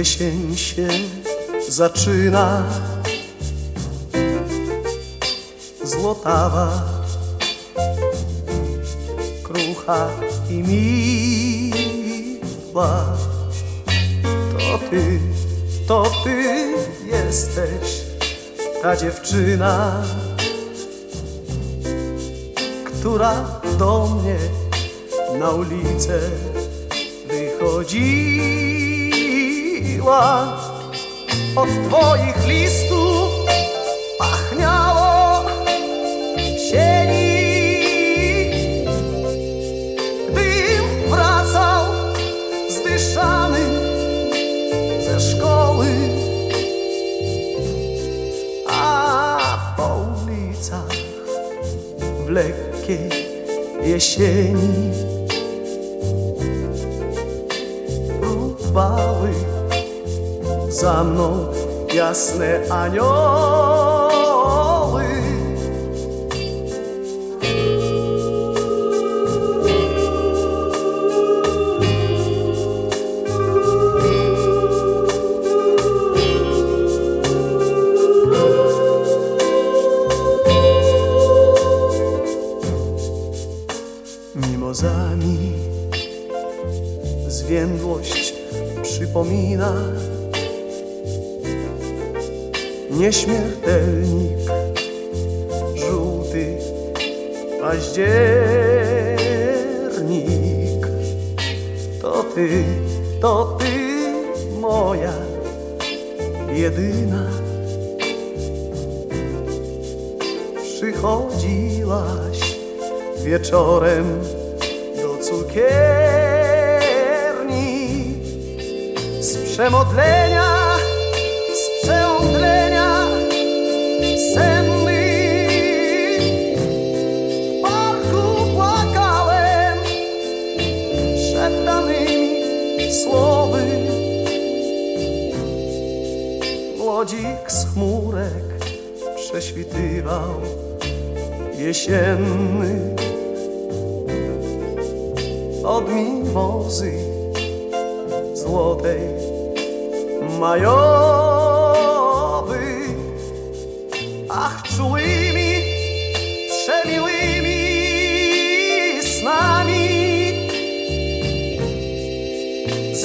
Jesień się zaczyna. Złotawa Krucha i miła. To ty, to ty jesteś Ta dziewczyna Która do mnie na ulicę Od twoich listów pachniało sieni. Gdym wracał zdyszany ze szkoły A po ulicach w lekkiej jesieni Próbowały za mną jasne anioły. Mimozami zwiędłość przypomina Nieśmiertelnik. Żółty październik. To ty, to ty moja jedyna. Przychodziłaś wieczorem do cukierni. Z przemodlenia, z przeomdlenia słowy. Młodzik z chmurek prześwitywał jesienny od mimozy złotej majowy ach czułymi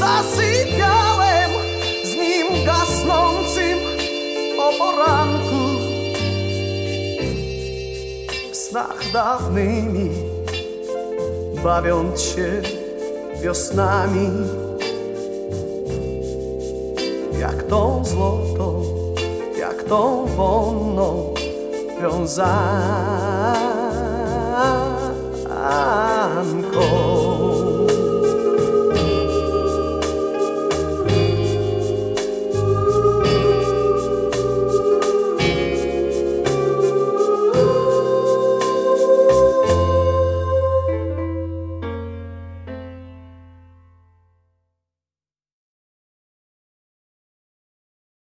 zasypiałem z nim gasnącym o poranku w snach dawnymi bawiąc się wiosnami jak tą złotą, jak tą wonną wiązanką.